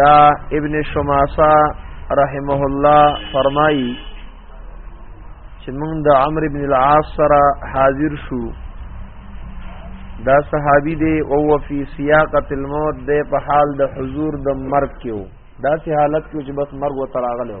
دا ابن شماسا رحمه الله فرمایي چې موږ د عمرو ابن العاص سره حاضر شو دا صحابي دی او فی سیاقت الموت دی په حال د حضور د مرګ کې دا سه حالت کې چې بس مرګ وتراغلو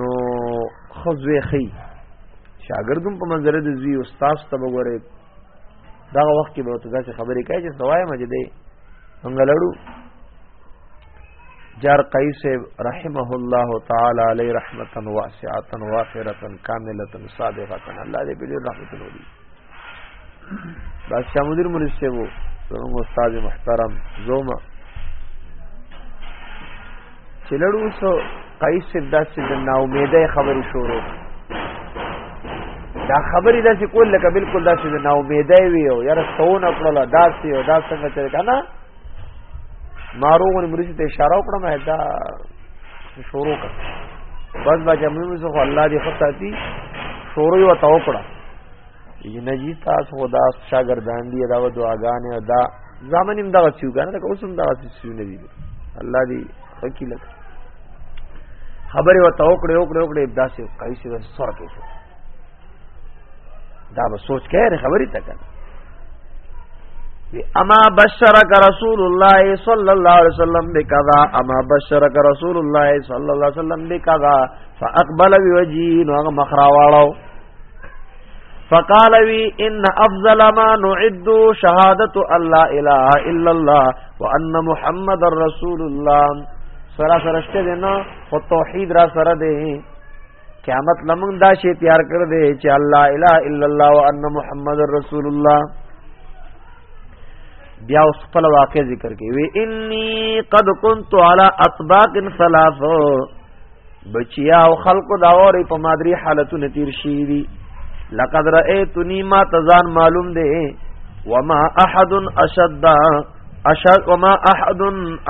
نو خزوی خی شاګردم په منظر د زوی استاد ته وګوره دا وخت کې به ته داسې خبرې کوي چې سوای مجه دی منګلړو جار قیس رحمه الله تعالی علی رحمتا واسعه وافره کامله صادقه الله دې بل رحمت ولري بادشاہ مدیر مونږ شه وو زموږ استاد محترم زوما چې لړو سو قیس صدا چې د نا امیده خبرې شروع دا خبرې داسې کول لکه بالکل داسې د نا امیده وي او یاره څونه کړل داسې او دا څنګه چې کنه ناروغ نے مریض ته اشاره وکړه ما دا شروع کړ بس با جمعې مې خو الله دې خطاتی شروع یو تا وکړه ینه جی تاسو خدا شاګردان دی دا و دعاګانې دا ځامن هم دا چیو کنه دا اوس هم دا چیو نه دی الله دې حقیقت لک خبره و تا وکړه وکړه وکړه داسې کایسه سره کې دا به سوچ کړي خبرې تا کړه اما بشرک رسول الله صلی الله علیه وسلم بکذا اما بشرک رسول الله صلی الله علیه وسلم بکذا فاقبل بوجهه نو مخرا واړو فقال وی ان افضل ما نعد شهادت الله اله الا الله وان محمد رسول الله سرا سرشته دینا خو توحید را سره دی قیامت لمون دا شی تیار کړ دې چې الله الا الا الله وان محمد رسول الله بیا اوس خپل واقع ذکر کوي وی انی قد كنت على اطباق ثلاث بچیا او خلق دا اوري په مادری حالتونه تیر شي دي لقد رأيتني ما تزان معلوم دي وما احد اشد اشد وما احد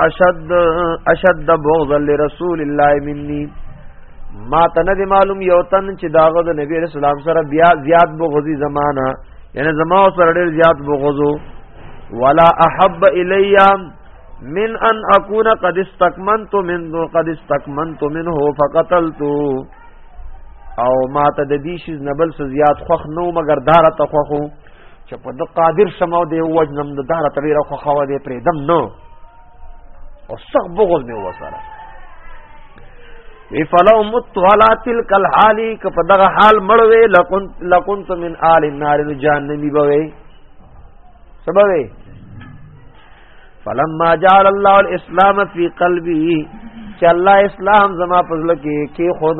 اشد اشد بغض لرسول الله مني ما تنه معلوم یو تن چې داغه د نبی رسول الله سره بیا زیات بغضی زمانہ یعنی زما سره ډیر زیات بغضو ولا احب الیا من ان اكون قد استكمنت منه قد استكمنت منه فقتلت او ما ته د دې شي نبل سزيات خوخ نو مگر دار ته خوخو چې په د قادر سماو دی وجنم د دار ته ډیره خو خو دی پرې دم نو او سخ بغض دی وسره وی فلو مت ولا تلک الحالی ک په دغه حال مړوي لکن لکن تو من آل النار جهنم دی بوي سبب فلما جعل الله الاسلام في قلبي چې الله اسلام زما پزله کې کې خود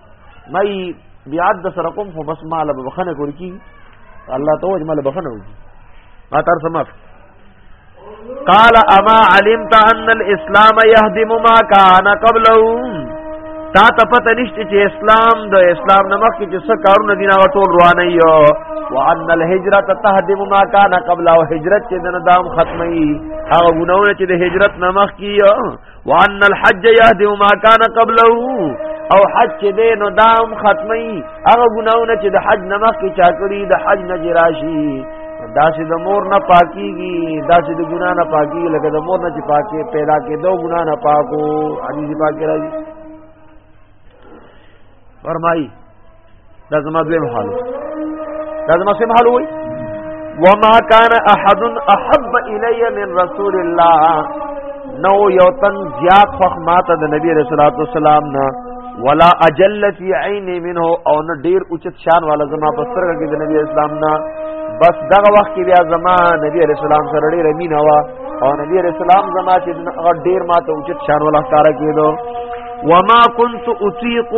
مې بیا د سره کوم خو بس مال به بخنه کوي کی الله ته وجه مال بخنه وي ما تر سمف قال اما علمت ان الاسلام يهدم ما كان قبله تا ته پته نشته چې اسلام د اسلام نمک کې څه کارونه دي نه ټول روانه یو وان الهجرت تهدم ما كان قبل او هجرت چې دنه دام ختمي هغه ګناونه چې د هجرت نمک کې وان الحج يهدم ما كان قبله او حج چې دی نو دام ختمي هغه ګناونه چې د حج نمخ کې چا کړی د حج نه جراشي دا چې د مور نه پاکيږي دا چې د ګنا نه پاکيږي لکه د مور نه چې پاکي پیدا کې دو ګنا نه پاکو حدیث پاک راځي فرمایي دا زما دویم حال دا زما سم حال وای وما كان احد احب الي من رسول الله نو یو تن زیات فخ ماته د نبی رسول الله والسلام نه ولا اجل فی عینی منه او نه ډیر اوچت شان والا زما په سترګه کې د نبی اسلام نه بس دغه وخت کې بیا زما نبی علیہ السلام سره ډیر امین وا او نبی علیہ السلام زما چې ډیر ماته اوچت شان والا ښکارا کېدو وما كنت اطيق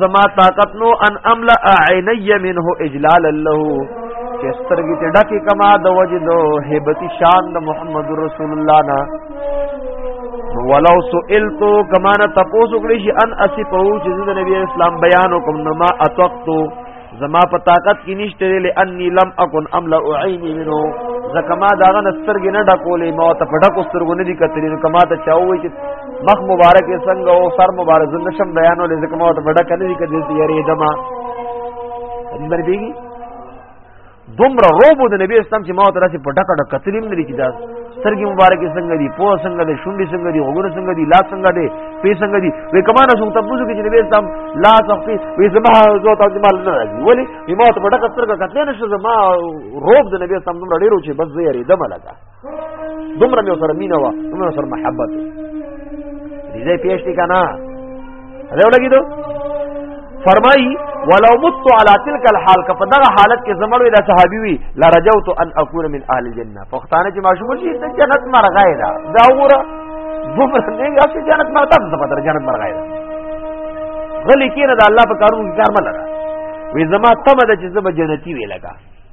زما طاقت نو ان املا عيني منه اجلالا له چې سترګې ته ډکه کما د وجدو هیبتی شان د محمد رسول الله نا ولو سئلت کما نه تاسو کړی شي ان اسی په چې د نبی اسلام بیان وکم نو ما اتقتو زما په طاقت کې نشته لري اني لم اكن املا عيني منه زکه ما داغه نسترګې نه ډکولې ما ته په ډکو سترګو نه دي کتلې نو کما ته چاوي چې مخ مبارک څنګه او سر مبارک زنده شم بیانولې زکه ما ته په ډکه نه دي کتلې یاري دما دې باندې دومره روبو د نبی اسلام چې ما ته راسي په ډکه ډکه تلیم لري چې دا سترګې مبارکې څنګه دي پوه څنګه دي شونډې څنګه دي غوګونه څنګه دي لاس څنګه دي پې څنګه دي وې کمانه څنګه ته پوښتنه چې نبی اسلام لا تخفي وې زما زو ته مال نه راځي ولی ما ته په ډکه سترګه کتلې نشه زما روب د نبی اسلام دومره ډیرو چې بس زه یې ریدم لګا دومره مې سره مینه وا دومره سره محبت دې پیش دي کنه دا ولګي دو فرمایي ولو مت على تلك الحال که په دغه حالت کې زمړ وي د صحابي وي لرجوت ان اكون من اهل الجنه فختانه چې ماشوم شي ته جنت مرغای دا دا وره دومره نه یا چې جنت مرغا ته پتر جنت مرغای دا غلي کینه د الله په کارونو کې کار مله وي زما تمه د چې زما جنتی وی لگا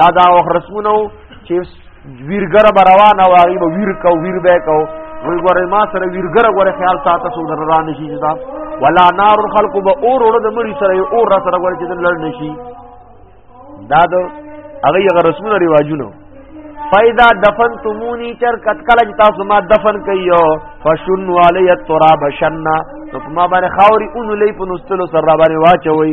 دا دا او رسمونو چې ویرګر بروانه واغی به ویر کو ویر به کو وی ګوره ما سره ویرګر ګوره خیال ساته سو در را نشي دا ولا نار الخلق به اور اور د مری سره اور را سره ګوره چې لړ نشي دا د هغه هغه رسمونه ریواجونه فیدا دفن تمونی چر کتکل جتا سما دفن کئیو فشن والی التراب شننا نو ما باندې خاوري اون لې په نستلو سره باندې واچوي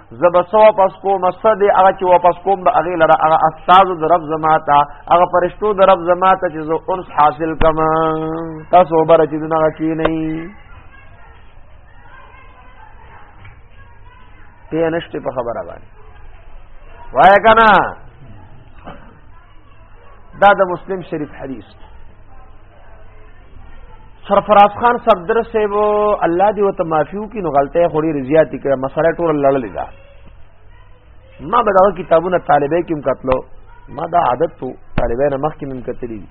زبسو واپس کوم صد هغه چې واپس کوم به هغه لره هغه استاد د رب زماتا هغه فرشتو د رب زماتا چې زو انس حاصل کما تاسو بر چې دنا کی نه پینشت په خبره باندې وای کنه دا د مسلم شریف حدیث سرفراز خان صدر صاحب الله دی وت معافیو کی نو غلطه خوري رضایت کړه مسله ټول لړلې دا ما به دا کتابونه طالبې کوم کتلو ما دا عادت تو طالبې نه مخکې من کتلی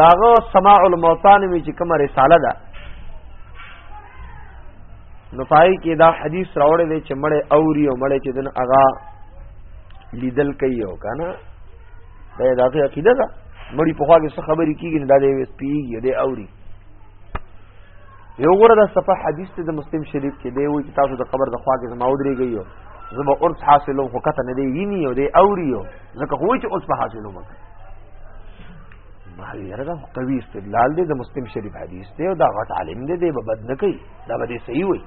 داغه سماع الموتان می چې کومه رساله ده نو پای کې دا حدیث راوړل چې مړې اوري او مړې چې دن اغا لیدل کوي او کنه دا د هغه عقیده ده مړی په خوا کې څه خبرې کیږي دا دې وس پیږي دې اوري یو غره د صفه حدیث ته د مسلم شریف کې دی وایي تاسو د قبر د خوا کې زما ودرې گئی یو زما اورس حاصلو خو کته نه دی ویني او دې اوري یو ځکه خو چې اوس په حاصلو مکه ما یره دا قوی استدلال دی د مسلم شریف حدیث دی او دا غټ عالم دی دی به بد نه کوي دا به صحیح وي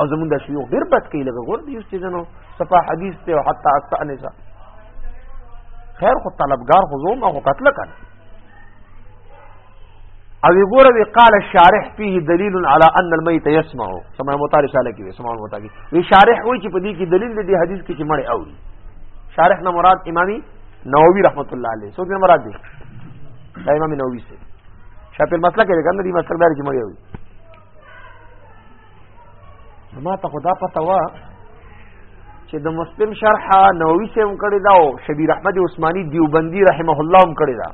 او زمون د شيوخ ډیر بد کوي لکه ګور دی چې جنو صفه حدیث ته او حتی استعنزا خیر خو طلبګار خو زوم او قتل کړ او وګوره وی قال الشارح فيه دلیل على ان الميت يسمع سمع مطالع شاله کې سمع مطالع کې وی شارح وی چې په دې کې دلیل دی حدیث کې چې مړ اوري شارح نه مراد امامي نووي رحمت الله علیه سو دې مراد دی دا امام نووي سے شاپل مسله کې ګنده دي مسله دار چې مړ اوري ما ته خدا پته وا چې د مسلم شرح نووي سم کړی دا او شبیر احمد عثماني دیوبندی رحمه الله هم کړی دا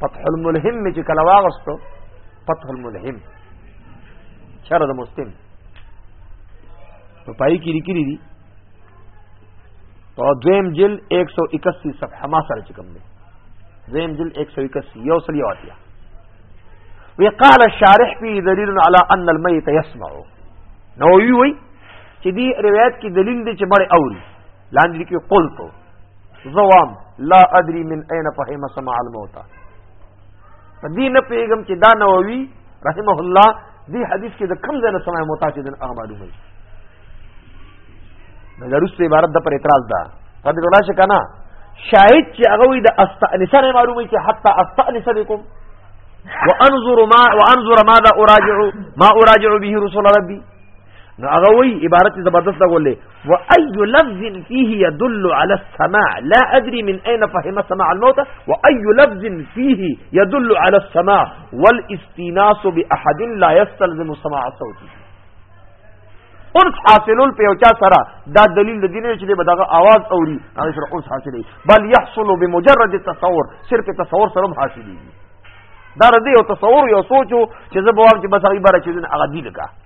فتح الملهم چې کله واغستو فتح الملهم شرح د مسلم په پای کې لیکلي دي او دویم جل 181 صفحه ما سره چې کوم دی دویم جل 181 یو سل یو اتیا وی قال الشارح فيه دلیل على ان الميت يسمع نو وی وی چې دی روایت کې دلیل دی چې مړ اوري لاندې کې قلت زوام لا ادري من اين فهم سمع الموتى دې نه پیغام چې دا نووي رحمه الله دې حدیث کې د کم ځای نه سمای موتا چې دن هغه معلومه وي دا رسته عبارت د پر اعتراض ده قد ولا شک نه شاهد چې هغه وي د استانسان معلومه وي چې حتا استانس بكم وانظر ما وانظر ماذا اراجع ما اراجع به رسول ربي نو هغه وی عبارت زبردست لګولې وأي لفظ فيه يدل على السماع لا أدري من أين فهم سماع الموت وأي لفظ فيه يدل على السماع والاستناس بأحد لا يستلزم سماع صوت انس حاصلول په یو چا سره دا دلیل د دین چې به دغه आवाज اوري هغه سره اوس حاصلې بل يحصل بمجرد التصور صرف تصور سره حاصلې دا رده یو تصور یو سوچو چې زه به وام چې بس هغه بار چې هغه دی لکه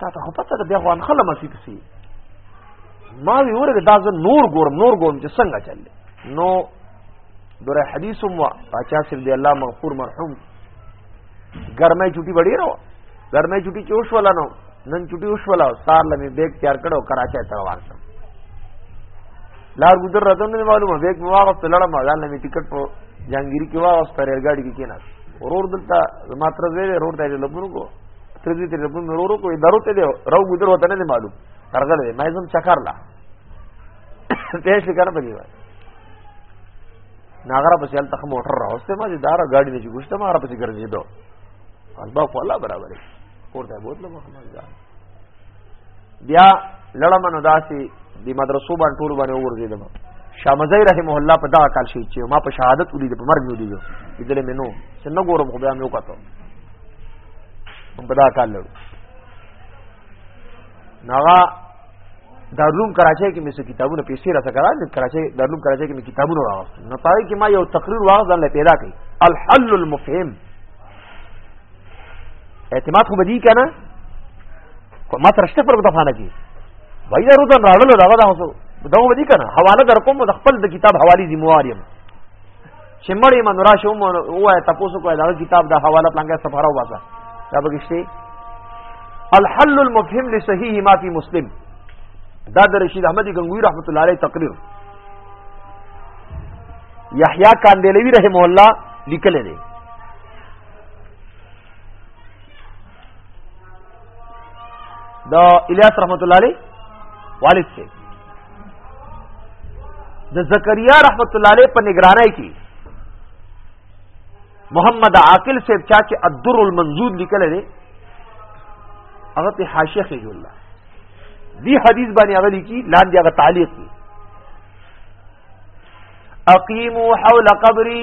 تا ته خو پته ده بیا افغان خلک مسی پسی ما وی ورګه دا زه نور ګورم نور ګورم چې څنګه چل نو دره حدیث مو اچا سر دی الله مغفور مرحوم ګرمه چټي وړي راو ګرمه چټي چوش ولا نو نن چټي وش ولا سار لمه بیگ تیار کړو کراچۍ ته روان شم لار ګذر راته نه معلومه بیگ مو واغ په لړم ځان لمه ټیکټ په جانګيري کې واغ په ریل ګاډي کې کېناس ورور دلته زما تر زوی ورور ته لګونو کو تر دې تر په مرورو کوې درو ته دی راو ګذر وته نه معلوم ترغل دی مې زم چکر لا ته شي کنه پدی وای ناغره په چل تخ موټر راوسته ما دې دارا ګاډي نه جوښته ما را پسې ګرځې دو البا خو الله برابر کور ته بوتلو محمد جان بیا لړم نو داسې د مدرسو باندې ټول باندې ورزیدم شامزی رحمه الله په دا کال شهید چې ما په شهادت ولید په مرګ ولید دې له منو چې نه ګورم خو بیا مې وکړو په دا کال لړو ناغا دارلوم کراچۍ کې مې څه کتابونه پیسې را څخه راځي کراچۍ دارلوم کراچۍ کې مې کتابونه راوړل نو پای کې ما یو تقریر واغ ځان له پیدا کړ الحل المفهم اعتماد خو بدی کنه ما ترشته پر کوته فانه کی وای دا روزن راړل دا دا هوسو دا بدی کنه حواله در کوم د خپل د کتاب حوالی ذمہوار یم چې مړې من راشه مو وای تاسو کوی دا کتاب د حواله پلانګه سفاره واسه دا بګشتي الحل المفهم لصحیح ما فی مسلم دا د رشید احمدی گنگوی رحمت الله علیه تقریر یحیی کاندلوی رحم الله لیکل دی دا الیاس رحمت الله علیه والد سے د زکریا رحمت الله علیه په نگرانۍ کې محمد عاقل صاحب چا چې الدر المنزود لیکل دی هغه په حاشیه کې جوړ دی حدیث باندې هغه لیکي لاندې هغه تعلیق دی اقیمو حول قبری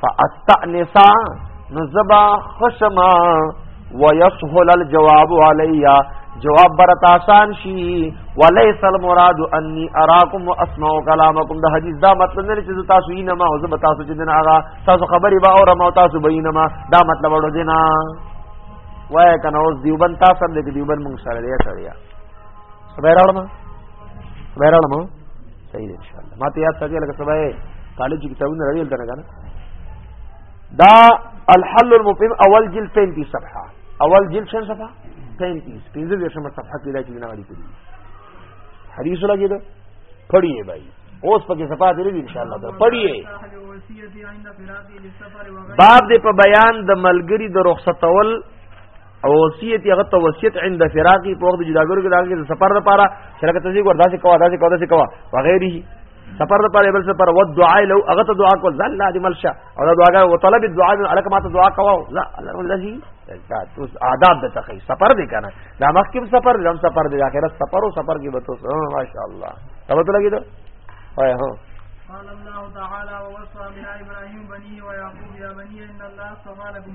فاستأنسا نزبا خشما ويسهل الجواب علي جواب برت آسان شي وليس المراد اني اراكم واسمع كلامكم ده حدیث دا مطلب نه چې تاسو یې نه ما او زه تاسو چې نه هغه تاسو خبرې با او ما تاسو به نه ما دا مطلب ورو دي نه وای کنه اوس دیوبن تاسو هم دې دیوبن مونږ سره لري سبا راړم سبا راړم صحیح ان شاء الله ما ته یاد ساتي لکه سبا طالب چې کتابونه راویل درنه کنه دا الحل المفهم اول جلد 35 صفحه اول جلد شن صفحه 35 پنځه دیشمه صفحه کې دا چې نه غړي کړی حدیث لګی دا پڑھیے بھائی اوس پکې صفات لري ان شاء الله دا پڑھیے باب دې په بیان د ملګری د رخصتول او وصیت هغه ته وصیت عند فراقی په وخت جداګرو کې داګه د سفر لپاره شرکت تزیګ وردا څه کوا داسې کوا داسې کوا وغیره سفر لپاره بل سفر و دعا له هغه ته دعا کول ځل دې ملشه او دا دعا او طلب دعا من الک ماته دعا کوا لا الله الذي تو آداب د تخی سفر دې کنه دا مخ کې سفر لم سفر دې اخرت سفر او سفر کې بتو ماشاء الله تبه ته لګی دا وای هو قال الله تعالى ووصى بها ابراهيم بنيه ويعقوب يا بني ان الله اصطفى لكم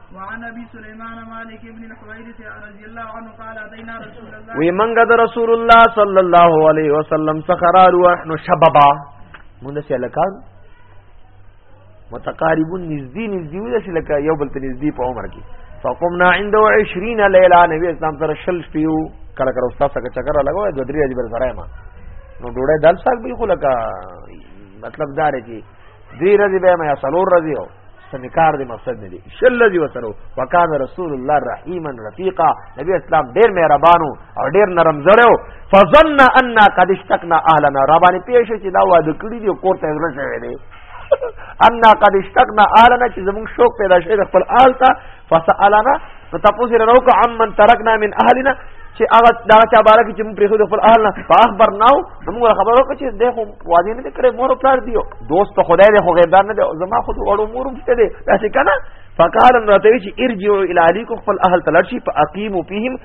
وعن ابي سليمان مالك بن الحويرث رضي الله عنه قال اتينا رسول الله وي منګه د رسول الله صلى الله عليه وسلم سخرار ونحن شبابا مونږ سره لکان متقاربون نزدي نزدي ولا چې لکه یو بل ته نزدي په عمر کې فقمنا عند 20 ليله نبی اسلام سره شل شپیو کله کله استاد څخه چکر لګوي د درې اجبر سره ما نو ډوړې دل سال به خو لکه مطلب دار چې دې رضی به ما سلور رضی او سنکار دې مقصد نه دي شل رضی وسرو وکانه رسول الله رحیما رفیقا نبی اسلام ډېر مهربانو او ډېر نرم زړو فظن ان قد اشتقنا اهلنا ربانی پیښه چې دا واده کړی دی کور ته ورسېږي ان قد اشتقنا اهلنا چې زموږ شوق پیدا شوی خپل آل ته فسالنا نو تاسو سره راو کو عمن ترکنا من اهلنا چې هغه دا چا بارک چې موږ پرې خپل اهل نه فاخبر ناو موږ خبر وکړو چې د خو واده نه کړې مور پلار دیو دوست په خدای دې خو غیبدار نه دی زما خو وړو مور مشته دی دا څه کنه فقال نو ته چې ارجعوا الى عليكم خپل اهل تلشي فاقيموا فيهم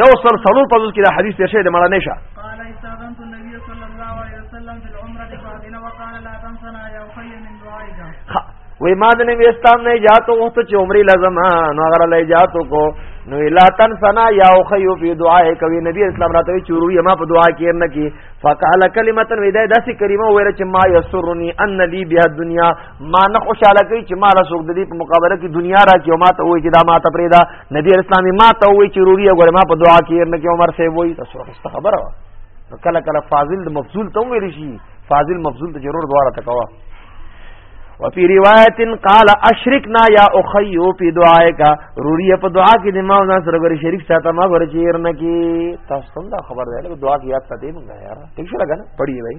یو سر سلور پزول کې دا حدیث تیر شوی د مړه نشه قال استاذنت النبي صلى الله عليه وسلم في العمره بعدنا وقال لا تنسنا يا اخي من دعائك وې ما د نبی اسلام نه اجازه وغوښته چې عمرې لازم نو هغه له اجازه کو نو لا تن سنا یا او خیو په دعا کوي نبی اسلام راته وی چورو یما په دعا کې نه کی فقال کلمه ودا داسې کلمه ویره چې ما یسرنی ان لی بها دنیا ما نه خوشاله کوي چې ما رسول د دې په مقابله کې دنیا راکې او ما ته وې چې دا ما ته پرېدا نبی اسلام ما ته وی چې روري غره ما په دعا کې نه کې عمر سیب وای تاسو خسته خبره وا کله کله فاضل د مفضول ته ویل شي فاضل مفضول ته ضرور دعا راته کوا وفي روایت قال اشرکنا یا اخی فی دعائک روري په دعا کې د ما نه سره غره شریک ساته ما غره چیر نه کې تاسو څنګه دا خبر دی له دعا کې یاد ته دی مونږ یار ٹھیک شو لگا نه پڑھی وای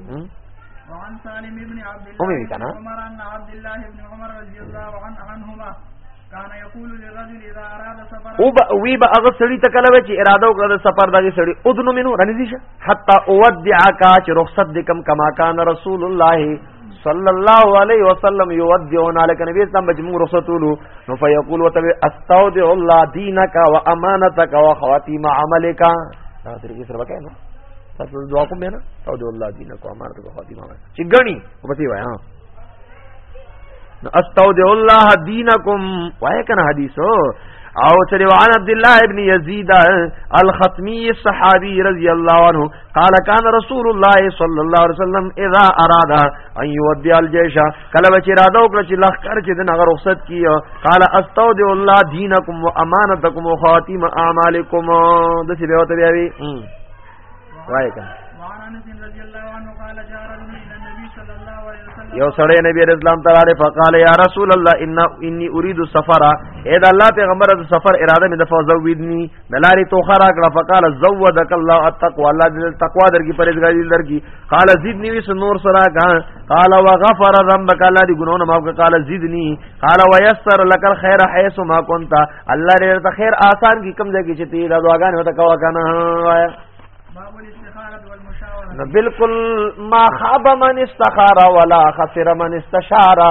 وعن سالم ابن عبد الله عمر ان عبد الله ابن عمر رضی الله عنهما او با وی با هغه سړی ته کله چې اراده وکړه د سفر دغه سړی اذن منو رنځي شه حتا اودعک چې رخصت دکم کما کان رسول الله صلی الله علیه وسلم یودعون علیک نبی اسلام بجم رخصتولو نو فیقول وتب استودع الله دینک و امانتک و خواتیم عملک دا طریقې سره وکړه تاسو دعا کوم نه استودع الله دینک و امانتک و خواتیم عملک چې غنی په پتی وای ها استودع الله دینکم وای کنه حدیثو او چلی وعن عبد الله ابن يزيد الختمي الصحابي رضي الله عنه قال كان رسول الله صلى الله عليه وسلم اذا اراد ان يودي الجيش کله بچ اراده وکړه چې لخر چې د نغه رخصت کی قال استودع الله دينكم وامانتكم وخاتم اعمالكم د څه به وته بیا وی وای کنه یو سړی نبی رسول الله تعالی فقال یا رسول الله ان انی اريد السفر اے دا الله پیغمبر د سفر اراده مې د فوزویدنی د لارې توخه راکړه فقال زودک الله التقوا الله دې تقوا درګي پرېزګاری درګي قال زدنی وس نور سرا غان قال وغفر ذنبک الله دې ګناونه معاف کړه قال زدنی قال ويسر لك الخير حيث ما كنت الله دې ته خیر آسان کی کم ځای کې چې تی دا دعاګانې وته کوا کنه وایا نو بالکل ما خاب من استخار ولا خسر من استشار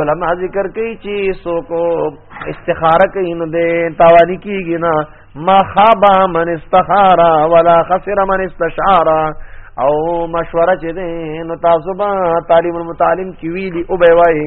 علماء ذکر کوي چې سو کو استخاره کوي نو دې تاوانی کیږي نه ما خاب من استخار ولا خسر من استشار او مشوره چې دې نو تاسو به تعلیم المتعلم کی ویلی او به وایي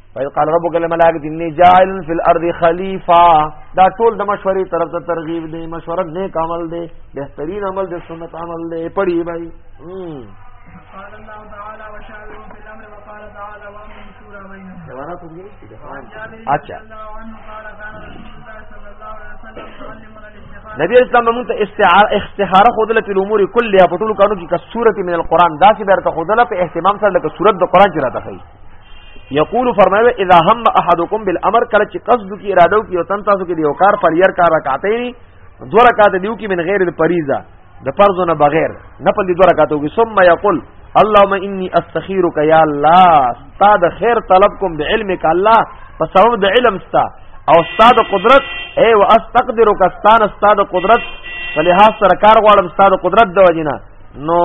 فإذ قال ربك للملائكة إني جاعل في الأرض خليفة دا ټول د مشورې طرف ته ترغیب دی مشوره نیک عمل دی بهترین عمل دی سنت عمل دی پړی بھائی قال الله تعالى وشاورهم في الامر وقال تعالى وامر شورى بينهم جوانا تم گئی اچھا نبی اسلام موږ ته استعاره استخاره خودل په امور کله په ټول کانو کې کسورت من القران دا چې برته خودل په اهتمام سره لکه سورت د قران کې راځي یقول فرمایله اذا هم احدکم بالامر کله چې قصد کی اراده کی او تن تاسو کې دیو کار فلیر کار رکعتین دو رکعت دیو کی من غیر الفریضه د فرض نه بغیر نه په دې دو رکعتو کې ثم یقول اللهم انی استخیرک یا الله استاد خیر طلب کوم د علمک الله په سبب د علم ستا او استاد قدرت ای واستقدرک استان استاد قدرت فلهاس سره کار غواړم استاد قدرت د وجنه نو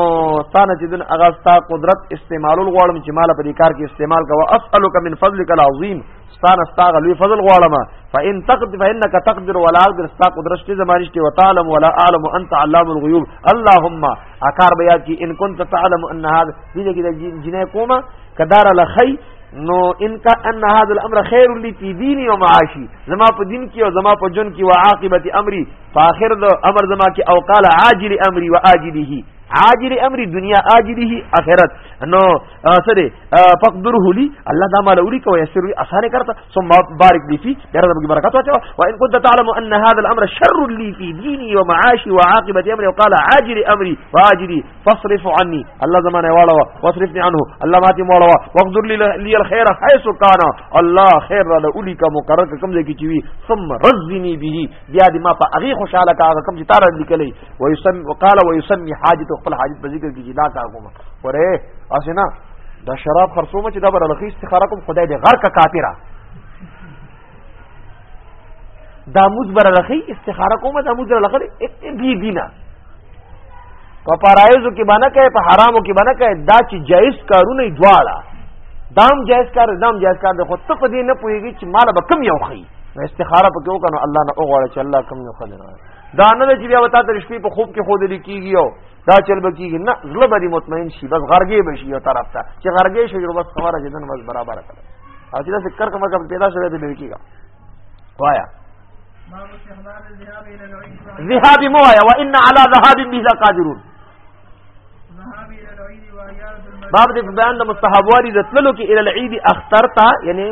تا نه چې دن هغه ستا قدرت استعمالول غواړم چې مال په دې کار کې استعمال کوه اسالک من فضلک العظیم ستا نه ستا غلوی فضل غواړم فان تقدر فانك تقدر ولا اقدر ستا قدرت شته زمانه شته وتعلم ولا اعلم انت علام الغیوب اللهم اکار بیا کی ان كنت تعلم ان هذا دې کې د جنې کومه کدار لخی نو ان کا ان هذا الامر خير لي في ديني ومعاشي زما په دین کې او زما په جون کې وعاقبت امري فاخر د امر زما کې او قال عاجل امري واجله عاجل امري دنیا اجله اخرت نو سره فقدره لي الله دا مال اوري کو يسر لي اسانه کرتا ثم بارك لي في غير رب برکات واچو وان كنت تعلم ان هذا الامر شر لي في ديني ومعاشي وعاقبت امري وقال عاجل امري واجلي فصرف عني الله زمانه واړو واصرفني عنه الله ماتي واړو واقدر لي لي الخير حيث كان الله خير له اولي کا مقرر کوم ځای کې چی وي ثم رزني به بیا دې ما په اغي خوشاله کا کوم چې تار لیکلې ويسم وقال ويسمي حاجت خپل حاجت په ذکر کې جدا کا کوم وره اسنه دا شراب خرڅوم چې دا بر لخي استخاره کوم خدای دې غر کا کافره دا موز بر لخی استخاره کومه دا موز بر لخی بی دینه په فرایزو کې باندې کوي په حرامو کې باندې کوي دا چې جایز کارونه دواړه دام جایز کار دام جایز کار د خو ته په دې نه پويږي چې مال به کم یو خي استخاره پکې وکړو الله نه وغواړي چې الله کم یو خدای دا نه چې بیا وتا د شپې په خوب کې خود لیکيږي او دا چل به کیږي نه زړه به دې مطمئن شي بس غرګې به شي یو طرف ته چې غرګې شي نو بس خبره جدن بس برابر کړه او چې دا فکر کوم کوم پیدا شوی دی لکیږي وایا ذهاب مو وایا وان علی ذهاب به لقادرون باب دې بیان د مستحبواری د تللو کې ال العید اختر تا یعنی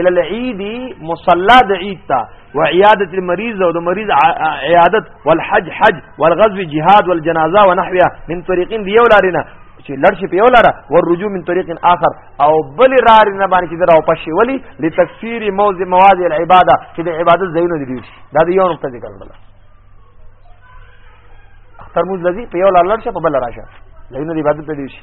ال العید مصلا د عید تا و عیادت المریض او د مریض عیادت والحج حج والغزو جهاد والجنازه ونحوها من طريقين ديو لارنا چې لړ شي په یو لاره ور رجوع من طریق اخر او بل رار نه باندې چې دراو پښې ولی لتکثیر موز مواد العباده چې د عبادت زینو دي دا د یو نقطه ذکر کړل اختر موز لذي په یو لاره لړ شي په بل راشه زینو د عبادت دي شي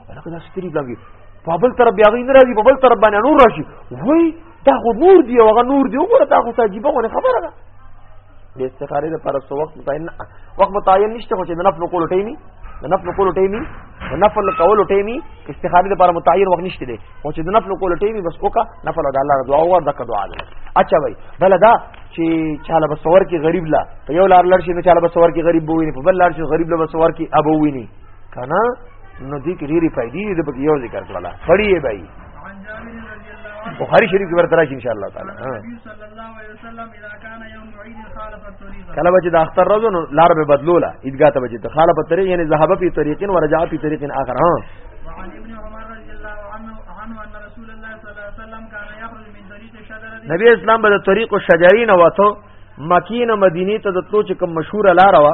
لکه دا ستري ګانګي په بل طرف بیا غي نه راځي په بل طرف باندې نور راشي وای دا خو نور دی او هغه نور دی وګوره دا خو عجیب غو خبره ده د استخاره لپاره څو وخت متعین وخت متعین نشته خو چې د نفل کول ټیمی د نفل کول ټیمی د نفل کول ټیمی استخاره لپاره متعین وخت نشته دی خو چې د نفل کول ټیمی بس وکا نفل د الله دعا او دغه دعا ده اچھا وای بل دا چې چاله بسور کې غریب لا په یو لار لړ شي نه چاله بسور کې غریب بوویني په بل لار شي غریب له بسور کې ابوویني کنه نو دې کې ډېری فائدې دې په یو ذکر کړل پړی یې بای بخاری شریف کې ورته راشي ان شاء الله تعالی کله به چې د اختر ورځ نو لار به بدلوله عیدګاه ته به چې خاله په طریق یعنی ذهب په طریق او رجع په طریق اخر ها نبی اسلام به د طریق الشجرین وته مکینه مدینه ته د تلو چې کوم مشهور لار وه